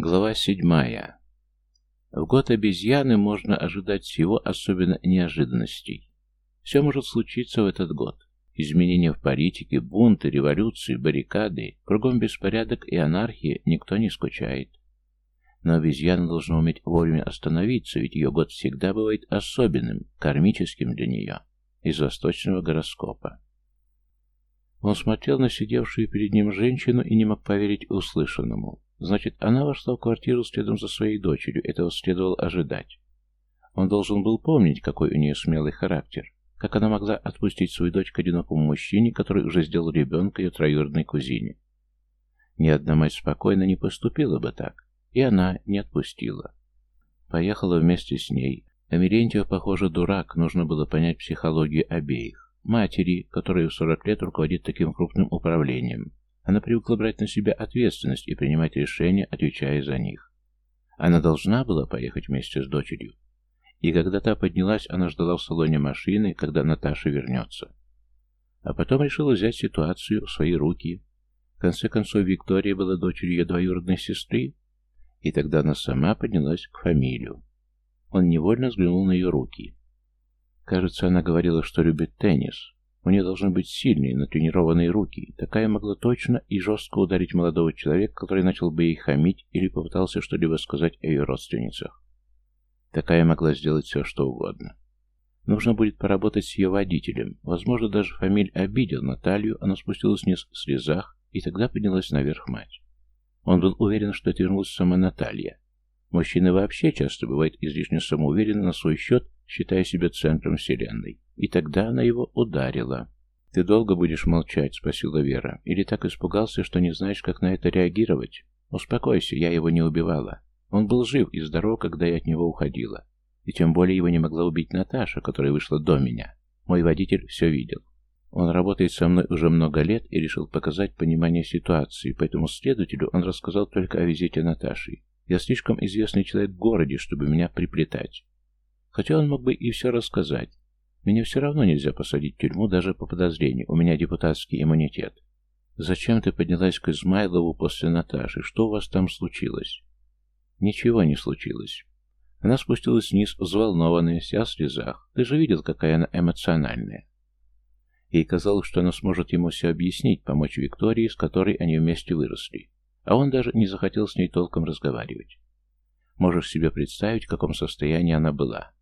Глава седьмая. В год обезьяны можно ожидать всего, особенно неожиданностей. Все может случиться в этот год. Изменения в политике, бунты, революции, баррикады, кругом беспорядок и анархия, никто не скучает. Но обезьяна должна уметь вовремя остановиться, ведь ее год всегда бывает особенным, кармическим для нее, из восточного гороскопа. Он смотрел на сидевшую перед ним женщину и не мог поверить услышанному. Значит, она вошла в квартиру следом за своей дочерью, этого следовало ожидать. Он должен был помнить, какой у нее смелый характер, как она могла отпустить свою дочь к одинокому мужчине, который уже сделал ребенка ее троюродной кузине. Ни одна мать спокойно не поступила бы так, и она не отпустила. Поехала вместе с ней. Амерентьев, похоже, дурак, нужно было понять психологию обеих. Матери, которая в 40 лет руководит таким крупным управлением, она привыкла брать на себя ответственность и принимать решения, отвечая за них. Она должна была поехать вместе с дочерью. И когда та поднялась, она ждала в салоне машины, когда Наташа вернется. А потом решила взять ситуацию в свои руки. В конце концов, Виктория была дочерью ее двоюродной сестры, и тогда она сама поднялась к фамилию. Он невольно взглянул на ее руки. Кажется, она говорила, что любит теннис. У нее должны быть сильные, натренированные руки. Такая могла точно и жестко ударить молодого человека, который начал бы ей хамить или попытался что-либо сказать о ее родственницах. Такая могла сделать все, что угодно. Нужно будет поработать с ее водителем. Возможно, даже фамиль обидел Наталью, она спустилась вниз в слезах, и тогда поднялась наверх мать. Он был уверен, что это сама Наталья. Мужчины вообще часто бывают излишне самоуверены на свой счет, считая себя центром вселенной. И тогда она его ударила. «Ты долго будешь молчать?» — спросила Вера. «Или так испугался, что не знаешь, как на это реагировать? Успокойся, я его не убивала. Он был жив и здоров, когда я от него уходила. И тем более его не могла убить Наташа, которая вышла до меня. Мой водитель все видел. Он работает со мной уже много лет и решил показать понимание ситуации, поэтому следователю он рассказал только о визите Наташи. Я слишком известный человек в городе, чтобы меня приплетать. Хотя он мог бы и все рассказать. Меня все равно нельзя посадить в тюрьму даже по подозрению. У меня депутатский иммунитет. Зачем ты поднялась к Измайлову после Наташи? Что у вас там случилось? Ничего не случилось. Она спустилась вниз, взволнованная, вся в слезах. Ты же видел, какая она эмоциональная. Ей казалось, что она сможет ему все объяснить, помочь Виктории, с которой они вместе выросли а он даже не захотел с ней толком разговаривать. Можешь себе представить, в каком состоянии она была.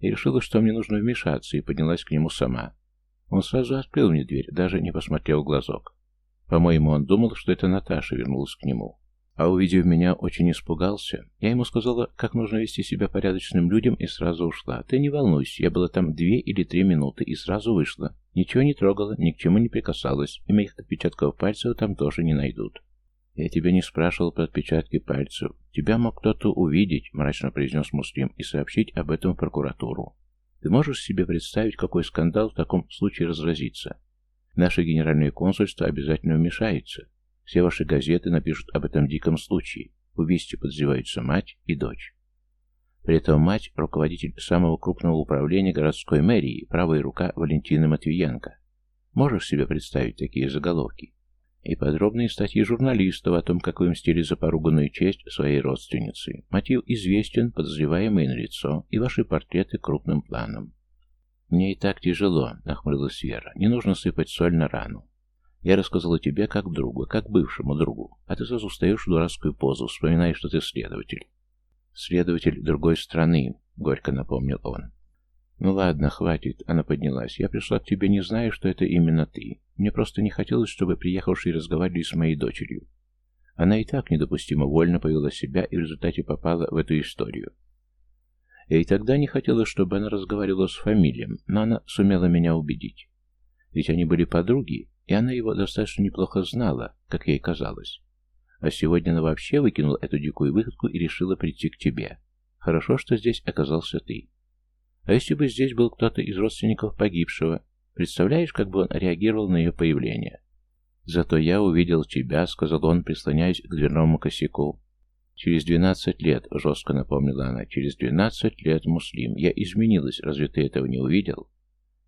И решила, что мне нужно вмешаться, и поднялась к нему сама. Он сразу открыл мне дверь, даже не посмотрел глазок. По-моему, он думал, что это Наташа вернулась к нему. А увидев меня, очень испугался. Я ему сказала, как нужно вести себя порядочным людям, и сразу ушла. Ты не волнуйся, я была там две или три минуты, и сразу вышла. Ничего не трогала, ни к чему не прикасалась, и моих отпечатков пальцев там тоже не найдут. «Я тебя не спрашивал про отпечатки пальцев. Тебя мог кто-то увидеть», — мрачно произнес Муслим, — «и сообщить об этом в прокуратуру. Ты можешь себе представить, какой скандал в таком случае разразится? Наше генеральное консульство обязательно вмешается. Все ваши газеты напишут об этом диком случае. В убийстве подозреваются мать и дочь». При этом мать – руководитель самого крупного управления городской мэрии, правая рука Валентины Матвиенко. Можешь себе представить такие заголовки? И подробные статьи журналистов о том, как мстили за поруганную честь своей родственницы. Мотив известен, подозреваемый на лицо, и ваши портреты крупным планом. «Мне и так тяжело», — нахмурилась Вера. «Не нужно сыпать соль на рану. Я рассказала тебе как другу, как бывшему другу, а ты сразу встаешь в дурацкую позу, вспоминаешь, что ты следователь». «Следователь другой страны», — горько напомнил он. «Ну ладно, хватит», — она поднялась. «Я пришла к тебе, не зная, что это именно ты. Мне просто не хотелось, чтобы приехавшие разговаривали с моей дочерью. Она и так недопустимо вольно повела себя и в результате попала в эту историю. Я и тогда не хотела, чтобы она разговаривала с фамилием, но она сумела меня убедить. Ведь они были подруги, и она его достаточно неплохо знала, как ей казалось. А сегодня она вообще выкинула эту дикую выходку и решила прийти к тебе. Хорошо, что здесь оказался ты. А если бы здесь был кто-то из родственников погибшего, представляешь, как бы он реагировал на ее появление? «Зато я увидел тебя», — сказал он, прислоняясь к дверному косяку. «Через двенадцать лет», — жестко напомнила она, — «через двенадцать лет, Муслим, я изменилась, разве ты этого не увидел?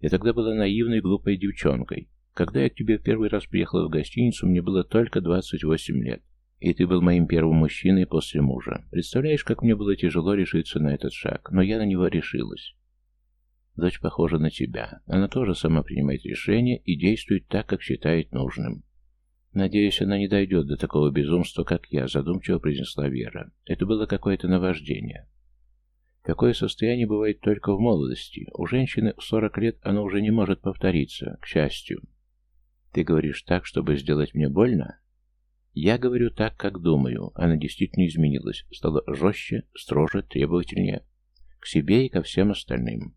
Я тогда была наивной, глупой девчонкой. Когда я к тебе в первый раз приехала в гостиницу, мне было только двадцать восемь лет. И ты был моим первым мужчиной после мужа. Представляешь, как мне было тяжело решиться на этот шаг, но я на него решилась. Дочь похожа на тебя. Она тоже сама принимает решения и действует так, как считает нужным. Надеюсь, она не дойдет до такого безумства, как я, задумчиво произнесла Вера. Это было какое-то наваждение. Такое состояние бывает только в молодости. У женщины в 40 лет оно уже не может повториться, к счастью. Ты говоришь так, чтобы сделать мне больно? Я говорю так, как думаю. Она действительно изменилась, стала жестче, строже, требовательнее. К себе и ко всем остальным.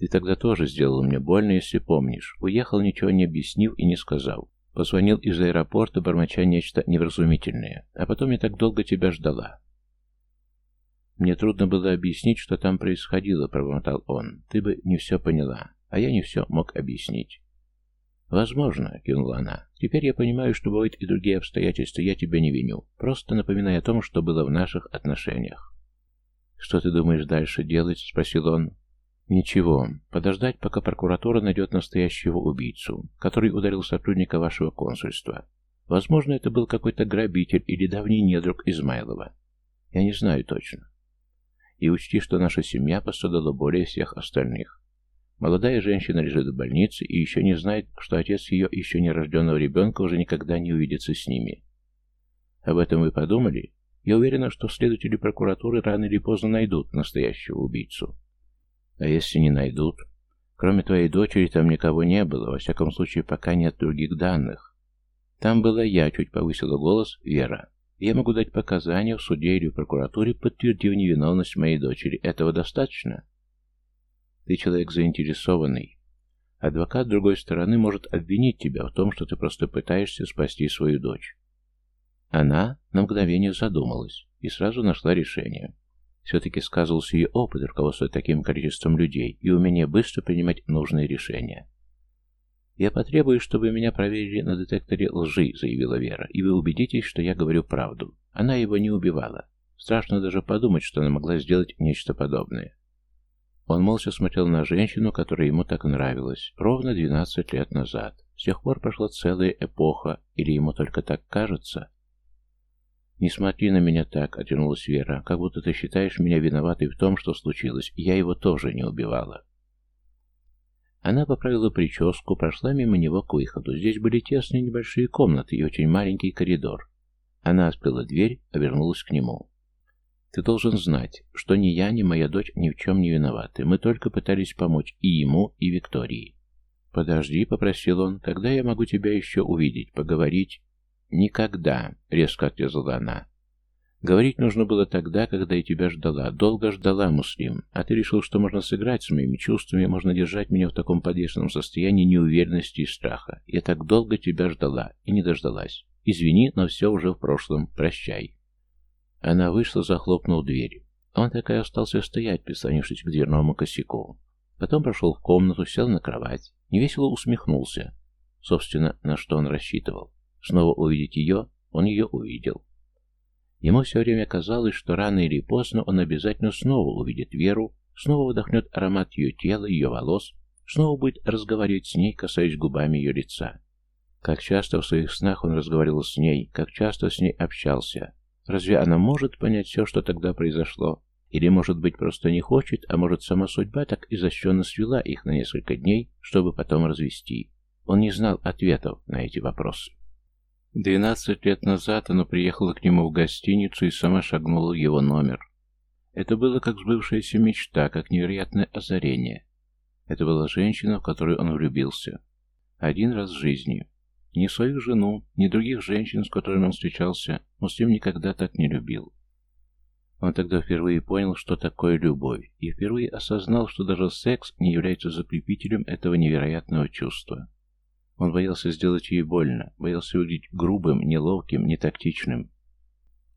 Ты тогда тоже сделал мне больно, если помнишь. Уехал, ничего не объяснив и не сказал. Позвонил из аэропорта, бормоча нечто невразумительное. А потом я так долго тебя ждала. Мне трудно было объяснить, что там происходило, пробормотал он. Ты бы не все поняла, а я не все мог объяснить. «Возможно», — кивнула она. «Теперь я понимаю, что бывают и другие обстоятельства, я тебя не виню. Просто напоминай о том, что было в наших отношениях». «Что ты думаешь дальше делать?» — спросил он. «Ничего. Подождать, пока прокуратура найдет настоящего убийцу, который ударил сотрудника вашего консульства. Возможно, это был какой-то грабитель или давний недруг Измайлова. Я не знаю точно. И учти, что наша семья пострадала более всех остальных. Молодая женщина лежит в больнице и еще не знает, что отец ее еще нерожденного ребенка уже никогда не увидится с ними. Об этом вы подумали? Я уверена, что следователи прокуратуры рано или поздно найдут настоящего убийцу. А если не найдут? Кроме твоей дочери там никого не было, во всяком случае, пока нет других данных. Там была я, чуть повысила голос, Вера. Я могу дать показания в суде или в прокуратуре, подтвердив невиновность моей дочери. Этого достаточно? Ты человек заинтересованный. Адвокат другой стороны может обвинить тебя в том, что ты просто пытаешься спасти свою дочь. Она на мгновение задумалась и сразу нашла решение. Все-таки сказывался ее опыт руководства таким количеством людей и умение быстро принимать нужные решения. «Я потребую, чтобы меня проверили на детекторе лжи», — заявила Вера, «и вы убедитесь, что я говорю правду. Она его не убивала. Страшно даже подумать, что она могла сделать нечто подобное. Он молча смотрел на женщину, которая ему так нравилась, ровно 12 лет назад. С тех пор прошла целая эпоха, или ему только так кажется? «Не смотри на меня так», — отвернулась Вера, «как будто ты считаешь меня виноватой в том, что случилось. Я его тоже не убивала». Она поправила прическу, прошла мимо него к выходу. Здесь были тесные небольшие комнаты и очень маленький коридор. Она открыла дверь, обернулась к нему. Ты должен знать, что ни я, ни моя дочь ни в чем не виноваты. Мы только пытались помочь и ему, и Виктории. «Подожди», — попросил он, — «когда я могу тебя еще увидеть, поговорить?» «Никогда», — резко отрезала она. «Говорить нужно было тогда, когда я тебя ждала. Долго ждала, Муслим. А ты решил, что можно сыграть с моими чувствами, можно держать меня в таком подвешенном состоянии неуверенности и страха. Я так долго тебя ждала и не дождалась. Извини, но все уже в прошлом. Прощай». Она вышла, захлопнув дверь. Он так и остался стоять, прислонившись к дверному косяку. Потом прошел в комнату, сел на кровать, невесело усмехнулся. Собственно, на что он рассчитывал. Снова увидеть ее, он ее увидел. Ему все время казалось, что рано или поздно он обязательно снова увидит Веру, снова вдохнет аромат ее тела, ее волос, снова будет разговаривать с ней, касаясь губами ее лица. Как часто в своих снах он разговаривал с ней, как часто с ней общался, Разве она может понять все, что тогда произошло? Или, может быть, просто не хочет, а может, сама судьба так изощренно свела их на несколько дней, чтобы потом развести? Он не знал ответов на эти вопросы. Двенадцать лет назад она приехала к нему в гостиницу и сама шагнула в его номер. Это было как сбывшаяся мечта, как невероятное озарение. Это была женщина, в которую он влюбился. Один раз в жизни. Ни свою жену, ни других женщин, с которыми он встречался, Муслим никогда так не любил. Он тогда впервые понял, что такое любовь, и впервые осознал, что даже секс не является закрепителем этого невероятного чувства. Он боялся сделать ей больно, боялся выглядеть грубым, неловким, нетактичным.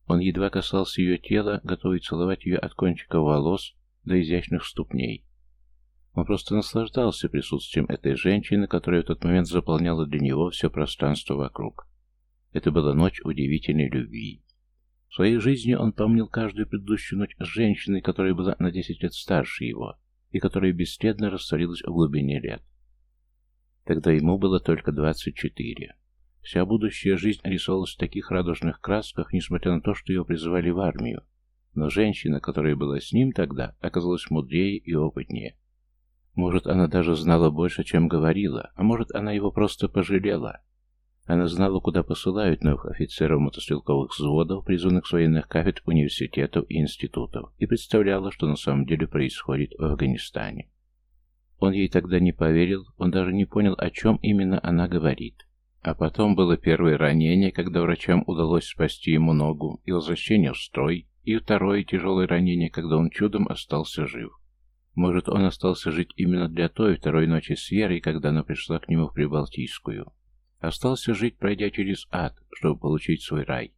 Он едва касался ее тела, готовый целовать ее от кончика волос до изящных ступней. Он просто наслаждался присутствием этой женщины, которая в тот момент заполняла для него все пространство вокруг. Это была ночь удивительной любви. В своей жизни он помнил каждую предыдущую ночь с женщиной, которая была на 10 лет старше его, и которая бесследно растворилась в глубине лет. Тогда ему было только 24. Вся будущая жизнь рисовалась в таких радужных красках, несмотря на то, что ее призывали в армию. Но женщина, которая была с ним тогда, оказалась мудрее и опытнее. Может, она даже знала больше, чем говорила, а может, она его просто пожалела. Она знала, куда посылают новых офицеров мотострелковых взводов, призванных с военных кафедр университетов и институтов, и представляла, что на самом деле происходит в Афганистане. Он ей тогда не поверил, он даже не понял, о чем именно она говорит. А потом было первое ранение, когда врачам удалось спасти ему ногу, и возвращение в строй, и второе тяжелое ранение, когда он чудом остался жив. Может, он остался жить именно для той второй ночи с Верой, когда она пришла к нему в Прибалтийскую. Остался жить, пройдя через ад, чтобы получить свой рай.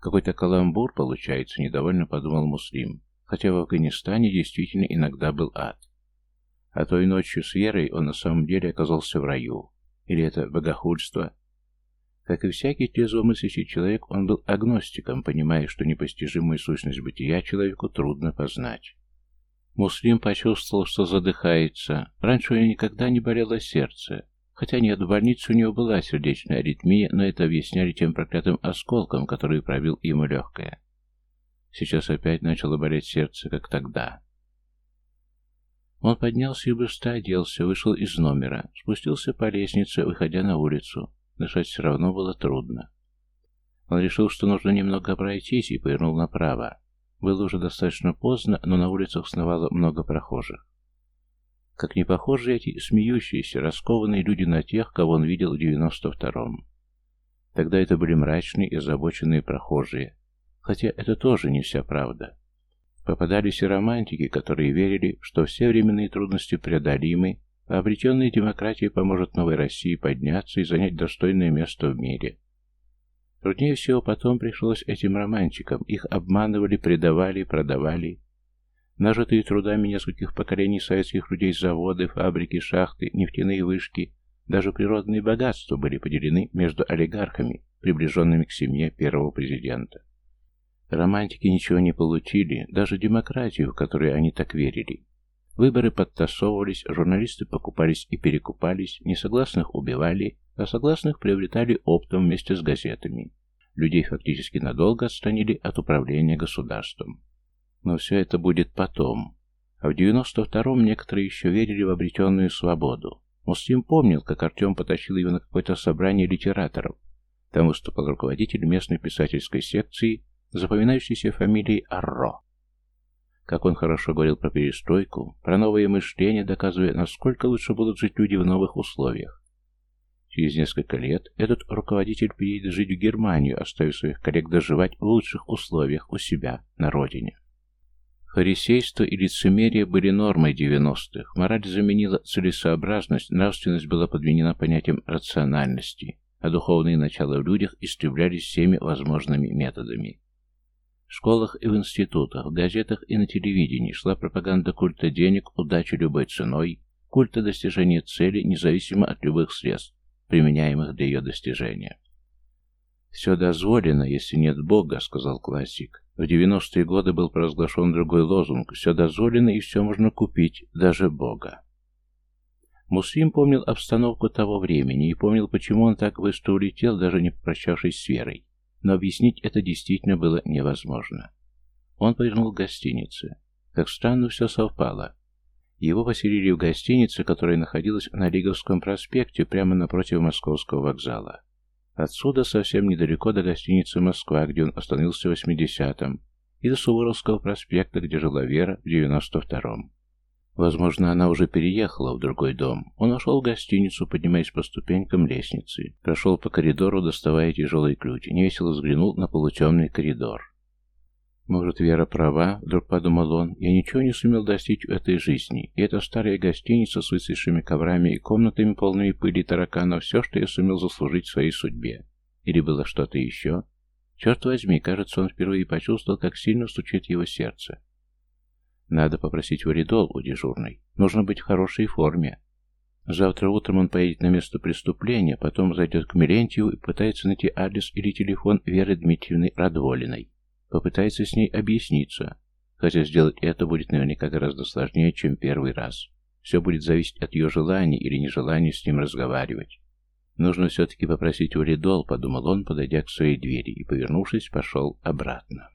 Какой-то каламбур получается, недовольно подумал Муслим, хотя в Афганистане действительно иногда был ад. А той ночью с Верой он на самом деле оказался в раю. Или это богохульство? Как и всякий трезвомыслящий человек, он был агностиком, понимая, что непостижимую сущность бытия человеку трудно познать. Муслим почувствовал, что задыхается. Раньше у него никогда не болело сердце. Хотя нет, в больнице у него была сердечная аритмия, но это объясняли тем проклятым осколком, который пробил ему легкое. Сейчас опять начало болеть сердце, как тогда. Он поднялся и быстро оделся, вышел из номера, спустился по лестнице, выходя на улицу. Дышать все равно было трудно. Он решил, что нужно немного пройтись, и повернул направо. Было уже достаточно поздно, но на улицах сновало много прохожих. Как не похожи эти смеющиеся, раскованные люди на тех, кого он видел в девяносто втором. Тогда это были мрачные и озабоченные прохожие. Хотя это тоже не вся правда. Попадались и романтики, которые верили, что все временные трудности преодолимы, а обретенная демократия поможет новой России подняться и занять достойное место в мире. Труднее всего потом пришлось этим романтикам. Их обманывали, предавали, продавали. Нажитые трудами нескольких поколений советских людей заводы, фабрики, шахты, нефтяные вышки, даже природные богатства были поделены между олигархами, приближенными к семье первого президента. Романтики ничего не получили, даже демократию, в которую они так верили. Выборы подтасовывались, журналисты покупались и перекупались, несогласных убивали, а согласных приобретали оптом вместе с газетами. Людей фактически надолго отстранили от управления государством. Но все это будет потом. А в 92-м некоторые еще верили в обретенную свободу. Муслим помнил, как Артем потащил его на какое-то собрание литераторов. Там выступал руководитель местной писательской секции запоминающейся фамилией Арро. Как он хорошо говорил про перестройку, про новое мышление, доказывая, насколько лучше будут жить люди в новых условиях. Через несколько лет этот руководитель переедет жить в Германию, оставив своих коллег доживать в лучших условиях у себя на родине. Фарисейство и лицемерие были нормой 90-х. Мораль заменила целесообразность, нравственность была подменена понятием рациональности, а духовные начала в людях истреблялись всеми возможными методами. В школах и в институтах, в газетах и на телевидении шла пропаганда культа денег, удачи любой ценой, культа достижения цели, независимо от любых средств, применяемых для ее достижения. «Все дозволено, если нет Бога», — сказал классик. В 90-е годы был провозглашен другой лозунг «Все дозволено и все можно купить, даже Бога». Муслим помнил обстановку того времени и помнил, почему он так быстро улетел, даже не попрощавшись с Верой но объяснить это действительно было невозможно. Он повернул к гостинице. Как странно все совпало. Его поселили в гостинице, которая находилась на Лиговском проспекте, прямо напротив Московского вокзала. Отсюда совсем недалеко до гостиницы «Москва», где он остановился в 80-м, и до Суворовского проспекта, где жила Вера в 92-м. Возможно, она уже переехала в другой дом. Он вошел в гостиницу, поднимаясь по ступенькам лестницы. Прошел по коридору, доставая тяжелый ключ. Невесело взглянул на полутемный коридор. «Может, Вера права?» — вдруг подумал он. «Я ничего не сумел достичь в этой жизни. И эта старая гостиница с высохшими коврами и комнатами, полными пыли и тараканов, все, что я сумел заслужить в своей судьбе. Или было что-то еще?» Черт возьми, кажется, он впервые почувствовал, как сильно стучит его сердце. Надо попросить валидол у дежурной. Нужно быть в хорошей форме. Завтра утром он поедет на место преступления, потом зайдет к Милентьеву и пытается найти адрес или телефон Веры Дмитриевны Радволиной. Попытается с ней объясниться, хотя сделать это будет наверняка гораздо сложнее, чем первый раз. Все будет зависеть от ее желания или нежелания с ним разговаривать. Нужно все-таки попросить валидол, подумал он, подойдя к своей двери, и, повернувшись, пошел обратно.